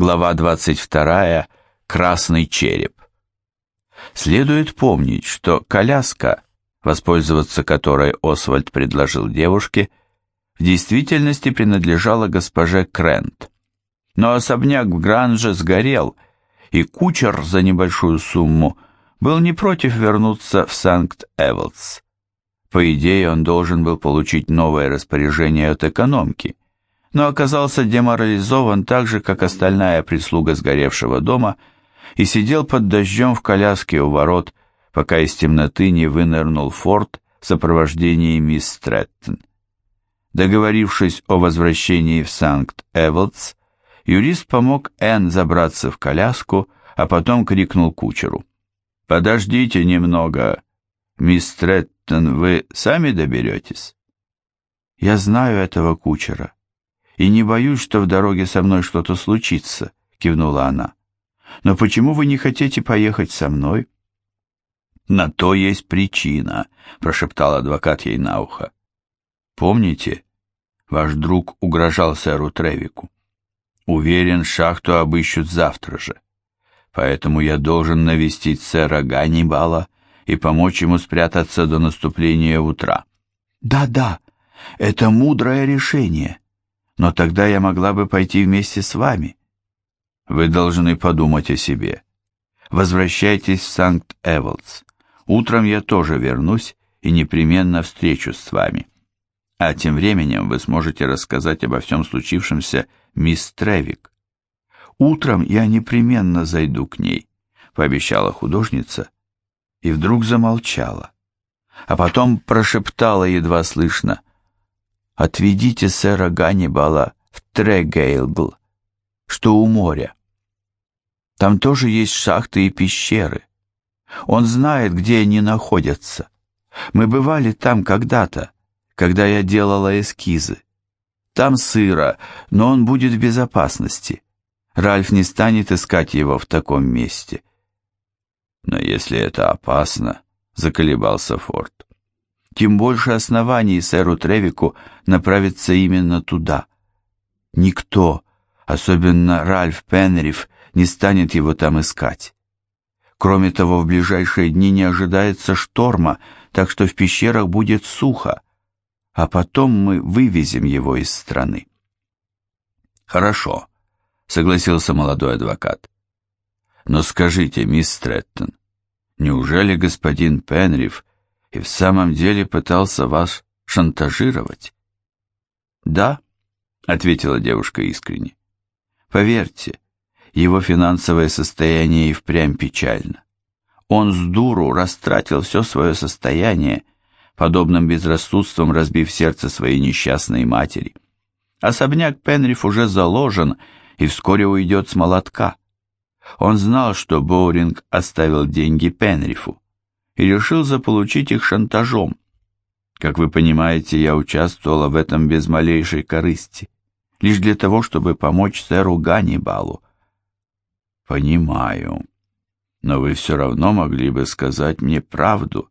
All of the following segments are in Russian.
Глава 22. Красный череп. Следует помнить, что коляска, воспользоваться которой Освальд предложил девушке, в действительности принадлежала госпоже Крент. Но особняк в Гранже сгорел, и кучер за небольшую сумму был не против вернуться в Санкт-Эвелдс. По идее, он должен был получить новое распоряжение от экономки, но оказался деморализован так же, как остальная прислуга сгоревшего дома, и сидел под дождем в коляске у ворот, пока из темноты не вынырнул Форд в сопровождении мисс Стрэттон. Договорившись о возвращении в Санкт-Эвелдс, юрист помог Энн забраться в коляску, а потом крикнул кучеру. «Подождите немного. Мисс Стрэттон, вы сами доберетесь?» «Я знаю этого кучера и не боюсь, что в дороге со мной что-то случится», — кивнула она. «Но почему вы не хотите поехать со мной?» «На то есть причина», — прошептал адвокат ей на ухо. «Помните, ваш друг угрожал сэру Тревику? Уверен, шахту обыщут завтра же. Поэтому я должен навестить сэра Ганнибала и помочь ему спрятаться до наступления утра». «Да-да, это мудрое решение», но тогда я могла бы пойти вместе с вами. Вы должны подумать о себе. Возвращайтесь в Санкт-Эволдс. Утром я тоже вернусь и непременно встречусь с вами. А тем временем вы сможете рассказать обо всем случившемся мисс Тревик. Утром я непременно зайду к ней, пообещала художница, и вдруг замолчала. А потом прошептала едва слышно, Отведите сэра Ганнибала в Трегейлгл, что у моря. Там тоже есть шахты и пещеры. Он знает, где они находятся. Мы бывали там когда-то, когда я делала эскизы. Там сыро, но он будет в безопасности. Ральф не станет искать его в таком месте. Но если это опасно, заколебался Форд тем больше оснований сэру Тревику направиться именно туда. Никто, особенно Ральф Пенриф, не станет его там искать. Кроме того, в ближайшие дни не ожидается шторма, так что в пещерах будет сухо, а потом мы вывезем его из страны. Хорошо, согласился молодой адвокат. Но скажите, мисс Стрэттон, неужели господин Пенриф и в самом деле пытался вас шантажировать? Да, ответила девушка искренне. Поверьте, его финансовое состояние и впрямь печально. Он с дуру растратил все свое состояние, подобным безрассудством разбив сердце своей несчастной матери. Особняк Пенриф уже заложен и вскоре уйдет с молотка. Он знал, что Боуринг оставил деньги Пенрифу и решил заполучить их шантажом. Как вы понимаете, я участвовала в этом без малейшей корысти, лишь для того, чтобы помочь сэру Ганнибалу. Понимаю, но вы все равно могли бы сказать мне правду.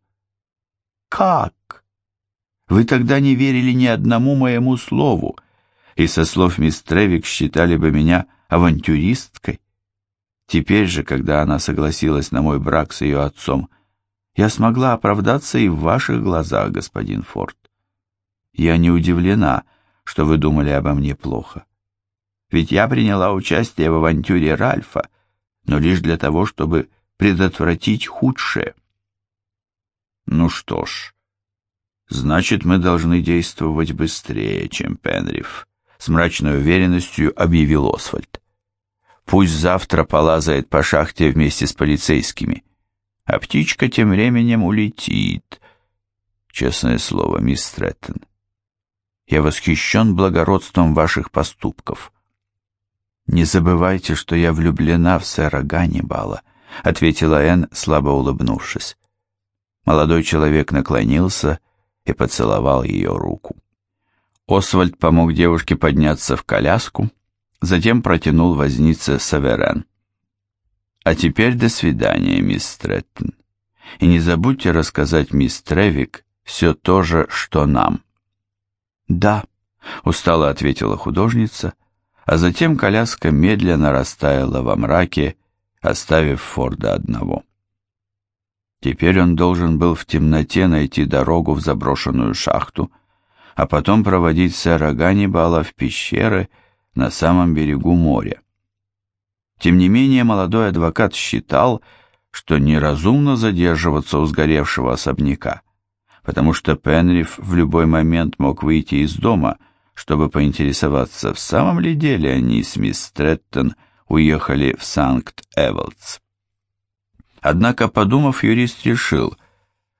Как? Вы тогда не верили ни одному моему слову, и со слов мисс Тревик считали бы меня авантюристкой. Теперь же, когда она согласилась на мой брак с ее отцом, я смогла оправдаться и в ваших глазах, господин Форд. Я не удивлена, что вы думали обо мне плохо. Ведь я приняла участие в авантюре Ральфа, но лишь для того, чтобы предотвратить худшее. Ну что ж, значит, мы должны действовать быстрее, чем Пенриф, с мрачной уверенностью объявил Освальд. Пусть завтра полазает по шахте вместе с полицейскими а птичка тем временем улетит. Честное слово, мисс Стрэттон, я восхищен благородством ваших поступков. Не забывайте, что я влюблена в сэра Ганнибала, ответила Энн, слабо улыбнувшись. Молодой человек наклонился и поцеловал ее руку. Освальд помог девушке подняться в коляску, затем протянул вознице Саверен. А теперь до свидания, мисс Стрэттон. И не забудьте рассказать мисс Тревик все то же, что нам. Да, устало ответила художница, а затем коляска медленно растаяла во мраке, оставив Форда одного. Теперь он должен был в темноте найти дорогу в заброшенную шахту, а потом проводить сэра Ганнибала в пещеры на самом берегу моря. Тем не менее, молодой адвокат считал, что неразумно задерживаться у сгоревшего особняка, потому что Пенриф в любой момент мог выйти из дома, чтобы поинтересоваться, в самом ли деле они с мисс Стрэттон уехали в Санкт-Эволдс. Однако, подумав, юрист решил,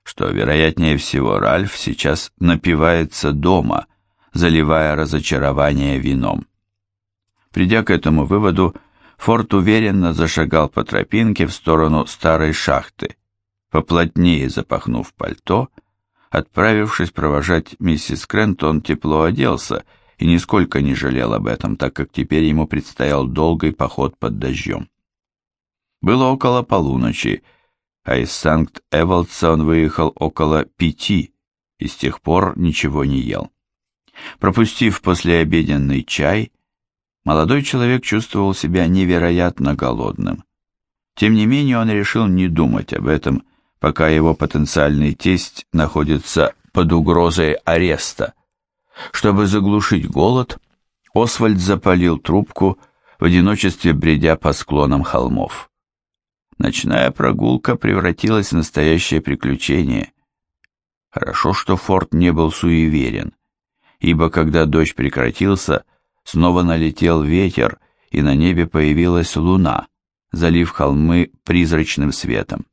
что, вероятнее всего, Ральф сейчас напивается дома, заливая разочарование вином. Придя к этому выводу, Форд уверенно зашагал по тропинке в сторону старой шахты, поплотнее запахнув пальто. Отправившись провожать миссис Крент, он тепло оделся и нисколько не жалел об этом, так как теперь ему предстоял долгий поход под дождем. Было около полуночи, а из Санкт-Эволдса он выехал около пяти и с тех пор ничего не ел. Пропустив послеобеденный чай, молодой человек чувствовал себя невероятно голодным. Тем не менее он решил не думать об этом, пока его потенциальный тесть находится под угрозой ареста. Чтобы заглушить голод, Освальд запалил трубку, в одиночестве бредя по склонам холмов. Ночная прогулка превратилась в настоящее приключение. Хорошо, что Форд не был суеверен, ибо когда дождь прекратился, снова налетел ветер, и на небе появилась луна, залив холмы призрачным светом.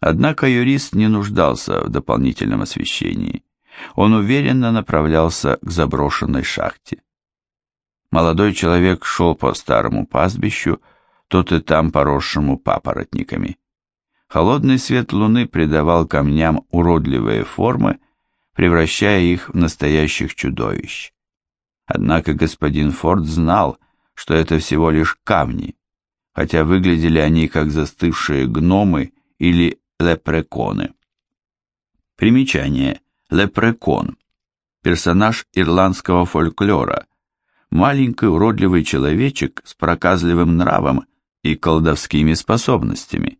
Однако юрист не нуждался в дополнительном освещении. Он уверенно направлялся к заброшенной шахте. Молодой человек шел по старому пастбищу, тут и там поросшему папоротниками. Холодный свет луны придавал камням уродливые формы, превращая их в настоящих чудовищ. Однако господин Форд знал, что это всего лишь камни, хотя выглядели они как застывшие гномы или лепреконы. Примечание. Лепрекон. Персонаж ирландского фольклора. Маленький уродливый человечек с проказливым нравом и колдовскими способностями.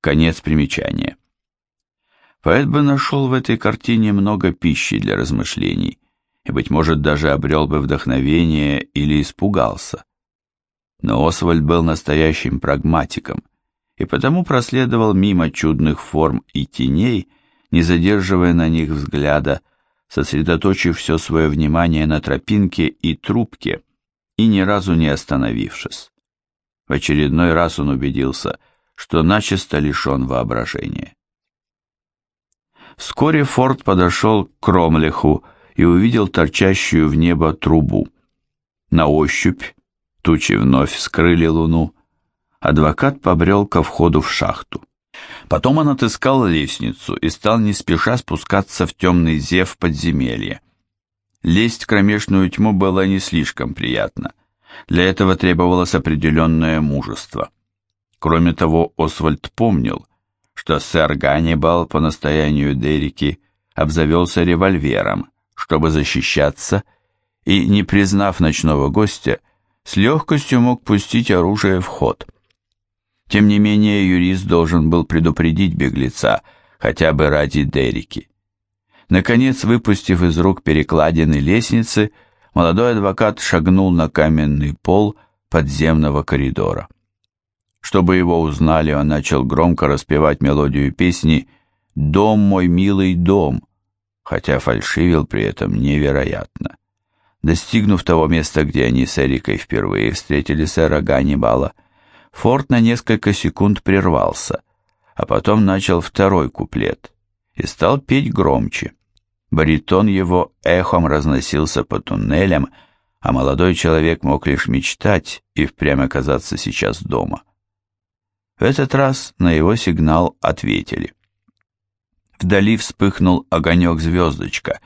Конец примечания. Поэт бы нашел в этой картине много пищи для размышлений, и, быть может, даже обрел бы вдохновение или испугался. Но Освальд был настоящим прагматиком, и потому проследовал мимо чудных форм и теней, не задерживая на них взгляда, сосредоточив все свое внимание на тропинке и трубке и ни разу не остановившись. В очередной раз он убедился, что начисто лишен воображения. Вскоре Форд подошел к Кромлеху и увидел торчащую в небо трубу. На ощупь тучи вновь скрыли луну, адвокат побрел ко входу в шахту. Потом он отыскал лестницу и стал не спеша спускаться в темный зев подземелья. Лезть в кромешную тьму было не слишком приятно. Для этого требовалось определенное мужество. Кроме того, Освальд помнил, что сэр Ганнибал по настоянию Дерики обзавелся револьвером, чтобы защищаться, и, не признав ночного гостя, с легкостью мог пустить оружие в ход – тем не менее, юрист должен был предупредить беглеца, хотя бы ради Дерики. Наконец, выпустив из рук перекладины лестницы, молодой адвокат шагнул на каменный пол подземного коридора. Чтобы его узнали, он начал громко распевать мелодию песни «Дом мой, милый дом», хотя фальшивил при этом невероятно. Достигнув того места, где они с Эрикой впервые встретили сэра Ганнибала, Форд на несколько секунд прервался, а потом начал второй куплет и стал петь громче. Баритон его эхом разносился по туннелям, а молодой человек мог лишь мечтать и впрямь оказаться сейчас дома. В этот раз на его сигнал ответили. Вдали вспыхнул огонек-звездочка,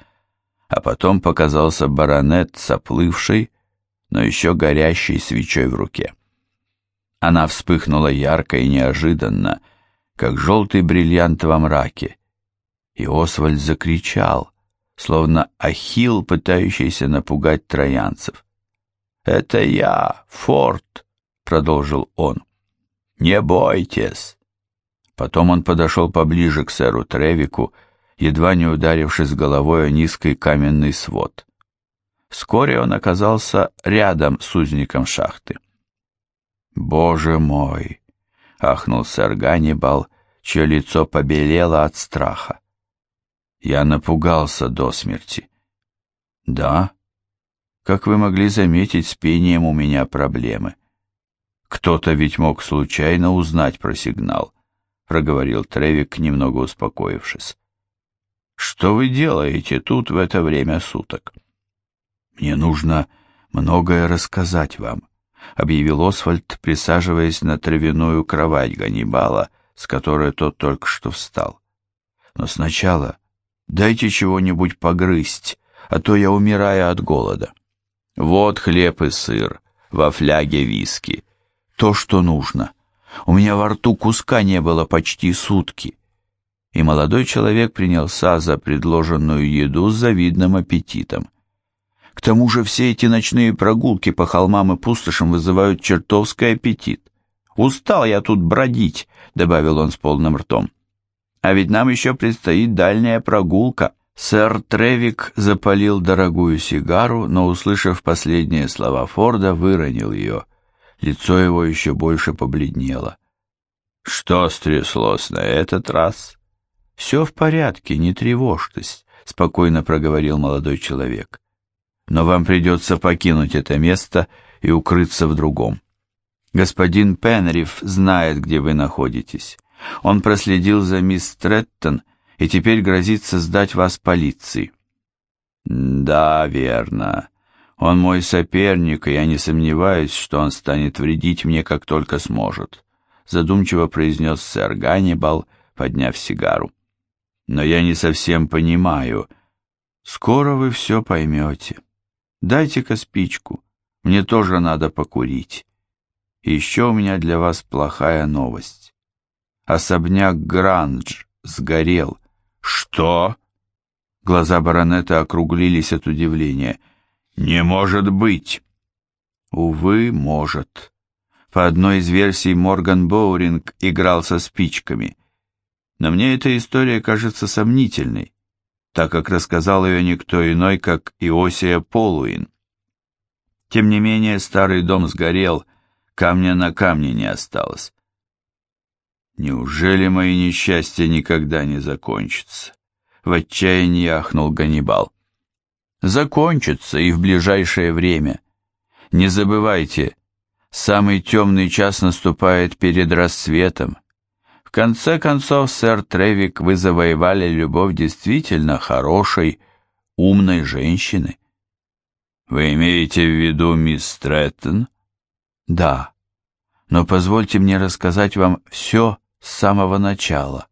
а потом показался баронет с оплывшей, но еще горящей свечой в руке. Она вспыхнула ярко и неожиданно, как желтый бриллиант во мраке. И Освальд закричал, словно ахилл, пытающийся напугать троянцев. «Это я, Форд», — продолжил он. «Не бойтесь». Потом он подошел поближе к сэру Тревику, едва не ударившись головой о низкий каменный свод. Вскоре он оказался рядом с узником шахты. «Боже мой!» — ахнул сэр Ганнибал, чье лицо побелело от страха. Я напугался до смерти. «Да, как вы могли заметить, с пением у меня проблемы. Кто-то ведь мог случайно узнать про сигнал», — проговорил Тревик, немного успокоившись. «Что вы делаете тут в это время суток?» «Мне нужно многое рассказать вам», — объявил Освальд, присаживаясь на травяную кровать Ганнибала, с которой тот только что встал. «Но сначала дайте чего-нибудь погрызть, а то я умираю от голода. Вот хлеб и сыр, во фляге виски. То, что нужно. У меня во рту куска не было почти сутки». И молодой человек принялся за предложенную еду с завидным аппетитом. К тому же все эти ночные прогулки по холмам и пустошам вызывают чертовский аппетит. «Устал я тут бродить», — добавил он с полным ртом. «А ведь нам еще предстоит дальняя прогулка». Сэр Тревик запалил дорогую сигару, но, услышав последние слова Форда, выронил ее. Лицо его еще больше побледнело. «Что стряслось на этот раз?» «Все в порядке, не тревожьтесь», — спокойно проговорил молодой человек но вам придется покинуть это место и укрыться в другом. Господин Пенриф знает, где вы находитесь. Он проследил за мисс Треттон и теперь грозится сдать вас полиции. Да, верно. Он мой соперник, и я не сомневаюсь, что он станет вредить мне, как только сможет, задумчиво произнес сэр Ганнибал, подняв сигару. Но я не совсем понимаю. Скоро вы все поймете. Дайте-ка спичку, мне тоже надо покурить. И еще у меня для вас плохая новость. Особняк Грандж сгорел. Что? Глаза баронета округлились от удивления. Не может быть. Увы, может. По одной из версий Морган Боуринг играл со спичками. Но мне эта история кажется сомнительной так как рассказал ее никто иной, как Иосия Полуин. Тем не менее, старый дом сгорел, камня на камне не осталось. Неужели мои несчастья никогда не закончатся? В отчаянии ахнул Ганнибал. Закончится и в ближайшее время. Не забывайте, самый темный час наступает перед рассветом, конце концов, сэр Тревик, вы завоевали любовь действительно хорошей, умной женщины. Вы имеете в виду мисс Стрэттон? Да. Но позвольте мне рассказать вам все с самого начала.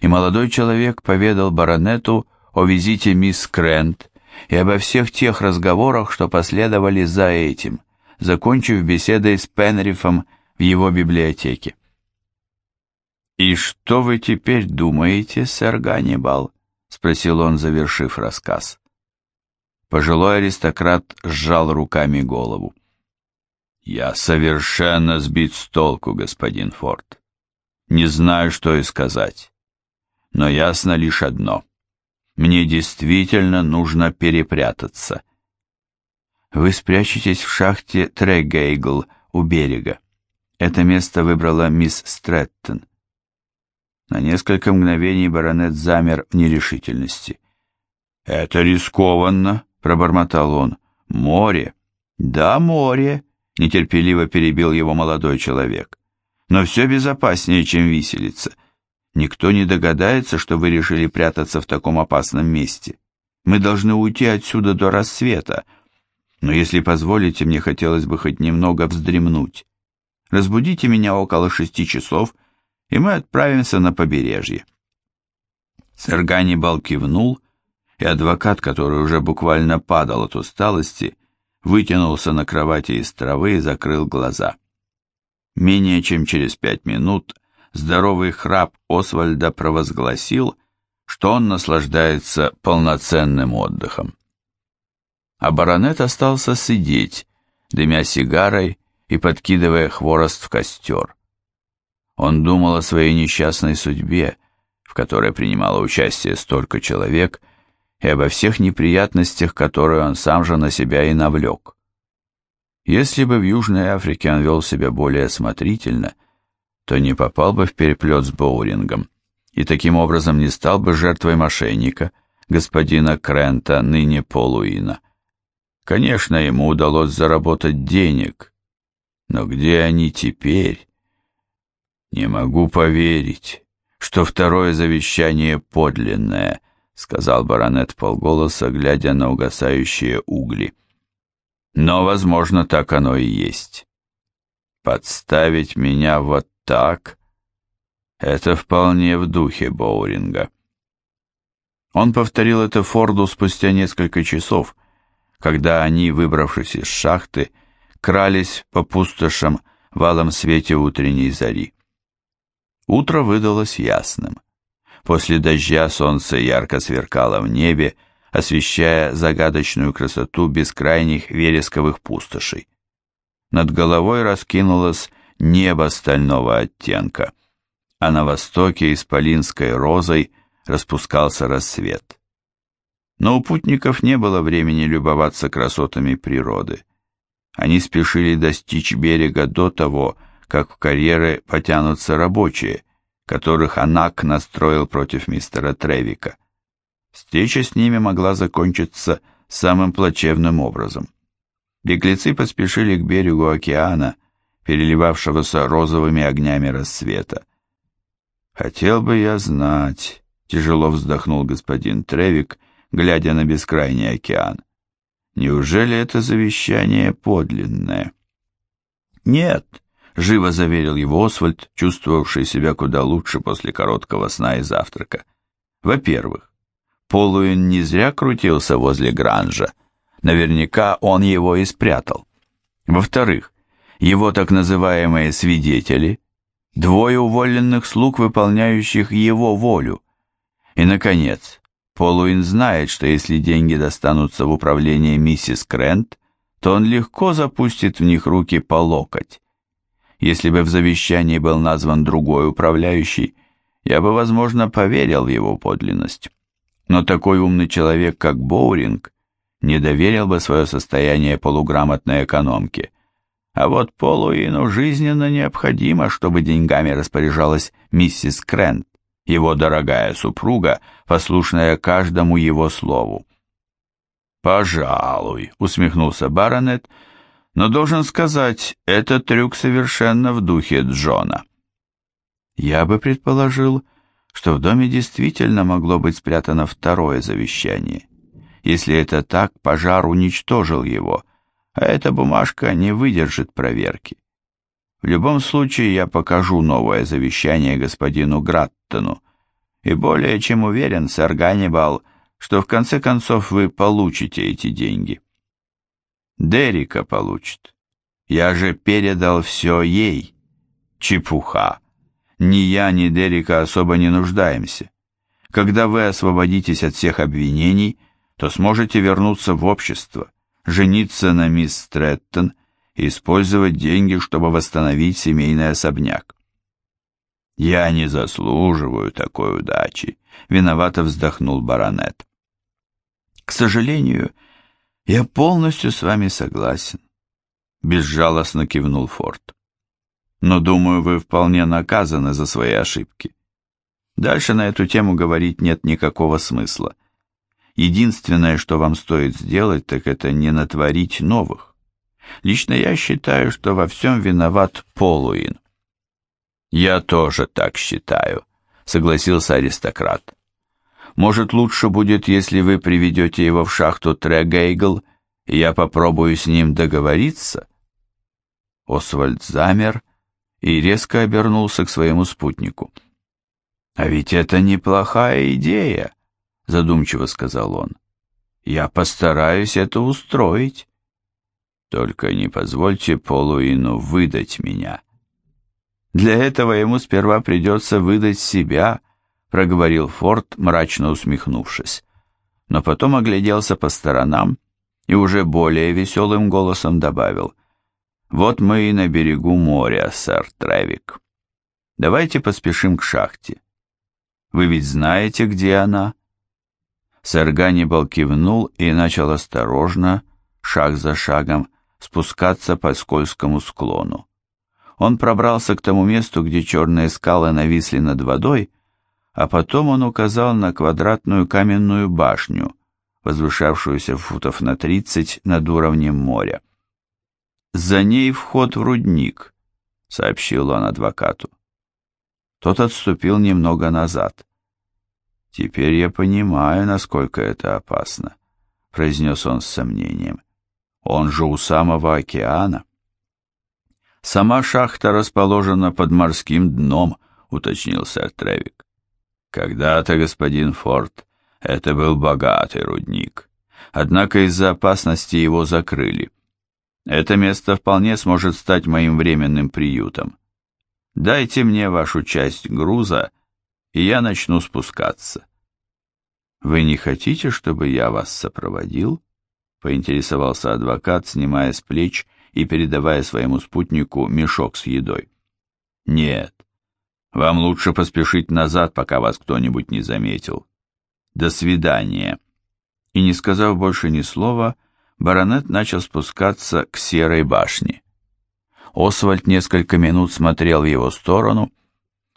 И молодой человек поведал баронету о визите мисс Крент и обо всех тех разговорах, что последовали за этим, закончив беседой с Пенрифом в его библиотеке. «И что вы теперь думаете, сэр Ганнибал?» — спросил он, завершив рассказ. Пожилой аристократ сжал руками голову. «Я совершенно сбит с толку, господин Форд. Не знаю, что и сказать. Но ясно лишь одно. Мне действительно нужно перепрятаться. Вы спрячетесь в шахте Трегейгл у берега. Это место выбрала мисс Стрэттон. На несколько мгновений баронет замер в нерешительности. «Это рискованно», — пробормотал он. «Море». «Да, море», — нетерпеливо перебил его молодой человек. «Но все безопаснее, чем виселица. Никто не догадается, что вы решили прятаться в таком опасном месте. Мы должны уйти отсюда до рассвета. Но если позволите, мне хотелось бы хоть немного вздремнуть. Разбудите меня около шести часов, — и мы отправимся на побережье. Сэр Ганнибал кивнул, и адвокат, который уже буквально падал от усталости, вытянулся на кровати из травы и закрыл глаза. Менее чем через пять минут здоровый храп Освальда провозгласил, что он наслаждается полноценным отдыхом. А баронет остался сидеть, дымя сигарой и подкидывая хворост в костер. Он думал о своей несчастной судьбе, в которой принимало участие столько человек, и обо всех неприятностях, которые он сам же на себя и навлек. Если бы в Южной Африке он вел себя более осмотрительно, то не попал бы в переплет с Боурингом и таким образом не стал бы жертвой мошенника, господина Крента, ныне Полуина. Конечно, ему удалось заработать денег, но где они теперь? Не могу поверить, что второе завещание подлинное, сказал баронет полголоса, глядя на угасающие угли. Но, возможно, так оно и есть. Подставить меня вот так — это вполне в духе Боуринга. Он повторил это Форду спустя несколько часов, когда они, выбравшись из шахты, крались по пустошам в алом свете утренней зари. Утро выдалось ясным. После дождя солнце ярко сверкало в небе, освещая загадочную красоту бескрайних вересковых пустошей. Над головой раскинулось небо стального оттенка, а на востоке исполинской розой распускался рассвет. Но у путников не было времени любоваться красотами природы. Они спешили достичь берега до того, как в карьеры потянутся рабочие, которых Анак настроил против мистера Тревика. Встреча с ними могла закончиться самым плачевным образом. Беглецы поспешили к берегу океана, переливавшегося розовыми огнями рассвета. «Хотел бы я знать», — тяжело вздохнул господин Тревик, глядя на бескрайний океан. «Неужели это завещание подлинное?» «Нет», — живо заверил его Освальд, чувствовавший себя куда лучше после короткого сна и завтрака. «Во-первых, Полуин не зря крутился возле Гранжа. Наверняка он его и спрятал. Во-вторых, его так называемые свидетели, двое уволенных слуг, выполняющих его волю. И, наконец, Полуин знает, что если деньги достанутся в управление миссис Крент, то он легко запустит в них руки по локоть. Если бы в завещании был назван другой управляющий, я бы, возможно, поверил в его подлинность. Но такой умный человек, как Боуринг, не доверил бы свое состояние полуграмотной экономке. А вот Полуину жизненно необходимо, чтобы деньгами распоряжалась миссис Крент, его дорогая супруга, послушная каждому его слову. «Пожалуй», — усмехнулся баронет, — «но должен сказать, этот трюк совершенно в духе Джона». «Я бы предположил, что в доме действительно могло быть спрятано второе завещание. Если это так, пожар уничтожил его, а эта бумажка не выдержит проверки. В любом случае я покажу новое завещание господину Граттону, и более чем уверен, сэр Ганнибал, что в конце концов вы получите эти деньги. Дерика получит. Я же передал все ей. Чепуха. Ни я, ни Дерека особо не нуждаемся. Когда вы освободитесь от всех обвинений, то сможете вернуться в общество, жениться на мисс Стрэттон и использовать деньги, чтобы восстановить семейный особняк. «Я не заслуживаю такой удачи», — виновато вздохнул баронет. «К сожалению, я полностью с вами согласен», — безжалостно кивнул Форд но, думаю, вы вполне наказаны за свои ошибки. Дальше на эту тему говорить нет никакого смысла. Единственное, что вам стоит сделать, так это не натворить новых. Лично я считаю, что во всем виноват Полуин. Я тоже так считаю, согласился аристократ. Может, лучше будет, если вы приведете его в шахту Трегейгл, и я попробую с ним договориться? Освальд замер, и резко обернулся к своему спутнику. «А ведь это неплохая идея», — задумчиво сказал он. «Я постараюсь это устроить. Только не позвольте Полуину выдать меня». «Для этого ему сперва придется выдать себя», — проговорил Форд, мрачно усмехнувшись. Но потом огляделся по сторонам и уже более веселым голосом добавил, «Вот мы и на берегу моря, сэр Тревик. Давайте поспешим к шахте. Вы ведь знаете, где она?» Сэр Ганнибал кивнул и начал осторожно, шаг за шагом, спускаться по скользкому склону. Он пробрался к тому месту, где черные скалы нависли над водой, а потом он указал на квадратную каменную башню, возвышавшуюся футов на тридцать над уровнем моря. «За ней вход в рудник», — сообщил он адвокату. Тот отступил немного назад. «Теперь я понимаю, насколько это опасно», — произнес он с сомнением. «Он же у самого океана». «Сама шахта расположена под морским дном», — уточнил сэр Тревик. Когда-то, господин Форд, это был богатый рудник. Однако из-за опасности его закрыли. Это место вполне сможет стать моим временным приютом. Дайте мне вашу часть груза, и я начну спускаться. Вы не хотите, чтобы я вас сопроводил? Поинтересовался адвокат, снимая с плеч и передавая своему спутнику мешок с едой. Нет, вам лучше поспешить назад, пока вас кто-нибудь не заметил. До свидания. И не сказав больше ни слова, баронет начал спускаться к серой башне. Освальд несколько минут смотрел в его сторону,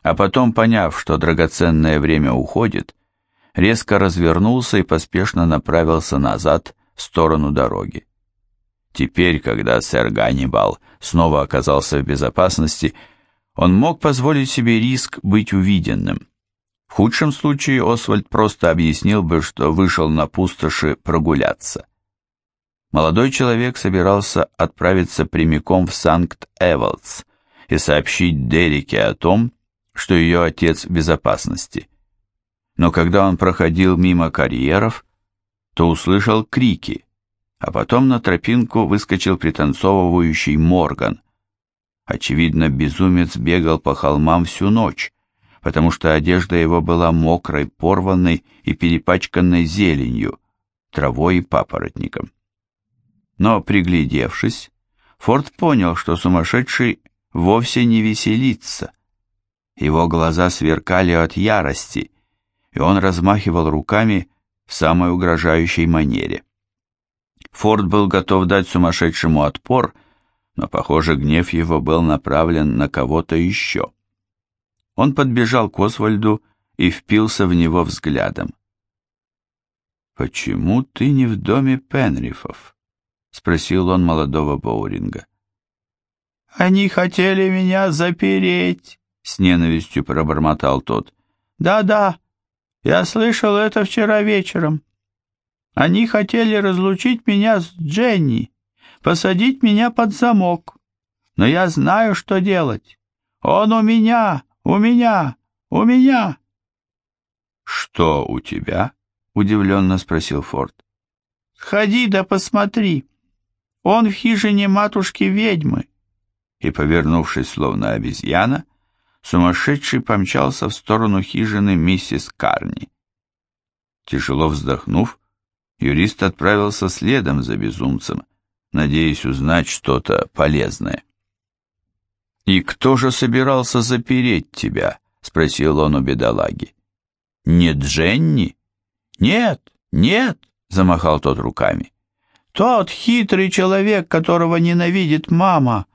а потом, поняв, что драгоценное время уходит, резко развернулся и поспешно направился назад в сторону дороги. Теперь, когда сэр Ганнибал снова оказался в безопасности, он мог позволить себе риск быть увиденным. В худшем случае Освальд просто объяснил бы, что вышел на пустоши прогуляться. Молодой человек собирался отправиться прямиком в Санкт-Эволдс и сообщить Дереке о том, что ее отец в безопасности. Но когда он проходил мимо карьеров, то услышал крики, а потом на тропинку выскочил пританцовывающий Морган, Очевидно, безумец бегал по холмам всю ночь, потому что одежда его была мокрой, порванной и перепачканной зеленью, травой и папоротником. Но, приглядевшись, Форд понял, что сумасшедший вовсе не веселится. Его глаза сверкали от ярости, и он размахивал руками в самой угрожающей манере. Форд был готов дать сумасшедшему отпор, но, похоже, гнев его был направлен на кого-то еще. Он подбежал к Освальду и впился в него взглядом. «Почему ты не в доме Пенрифов?» — спросил он молодого Боуринга. «Они хотели меня запереть», — с ненавистью пробормотал тот. «Да-да, я слышал это вчера вечером. Они хотели разлучить меня с Дженни посадить меня под замок. Но я знаю, что делать. Он у меня, у меня, у меня. Что у тебя? удивленно спросил Форд. Сходи да посмотри. Он в хижине матушки-ведьмы. И, повернувшись, словно обезьяна, сумасшедший помчался в сторону хижины миссис Карни. Тяжело вздохнув, юрист отправился следом за безумцем, надеясь узнать что-то полезное. «И кто же собирался запереть тебя?» — спросил он у бедолаги. «Не Дженни?» «Нет, нет!» — замахал тот руками. «Тот хитрый человек, которого ненавидит мама.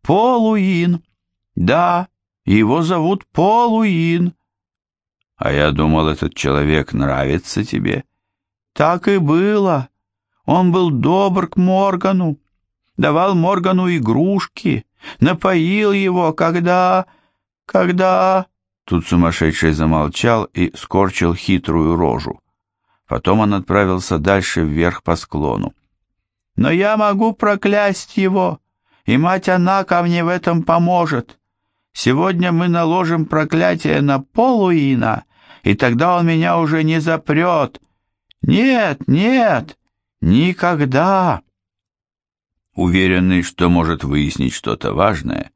Полуин. Да, его зовут Полуин». «А я думал, этот человек нравится тебе». «Так и было. Он был добр к Моргану, давал Моргану игрушки, напоил его, когда... когда...» Тут сумасшедший замолчал и скорчил хитрую рожу. Потом он отправился дальше вверх по склону. «Но я могу проклясть его, и мать Анака мне в этом поможет. Сегодня мы наложим проклятие на Полуина, и тогда он меня уже не запрет. Нет, нет, Никогда! Уверенный, что может выяснить что-то важное,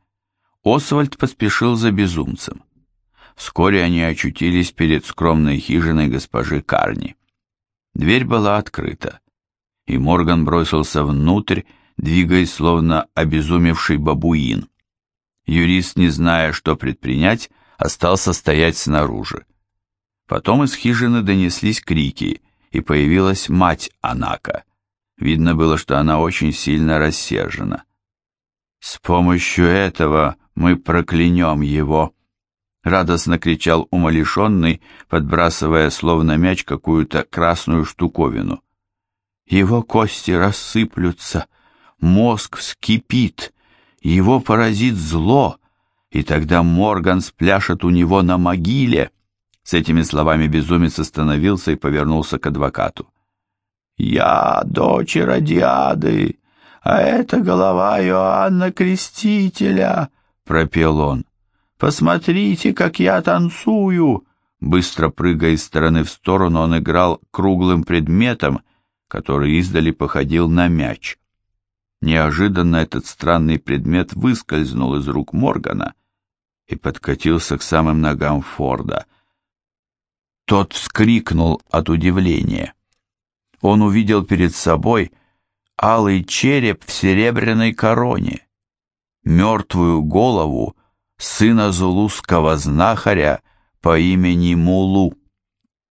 Освальд поспешил за безумцем. Вскоре они очутились перед скромной хижиной госпожи Карни. Дверь была открыта, и Морган бросился внутрь, двигаясь словно обезумевший бабуин. Юрист, не зная, что предпринять, остался стоять снаружи. Потом из хижины донеслись крики, и появилась мать Анака. Видно было, что она очень сильно рассержена. «С помощью этого мы проклянем его!» Радостно кричал умалишенный, подбрасывая словно мяч какую-то красную штуковину. «Его кости рассыплются, мозг вскипит, его поразит зло, и тогда Морган спляшет у него на могиле!» С этими словами безумец остановился и повернулся к адвокату. «Я дочь Радиады, а это голова Иоанна Крестителя», — пропел он. «Посмотрите, как я танцую!» Быстро прыгая из стороны в сторону, он играл круглым предметом, который издали походил на мяч. Неожиданно этот странный предмет выскользнул из рук Моргана и подкатился к самым ногам Форда. Тот вскрикнул от удивления. Он увидел перед собой алый череп в серебряной короне, мертвую голову, сына зулузского знахаря по имени Мулу.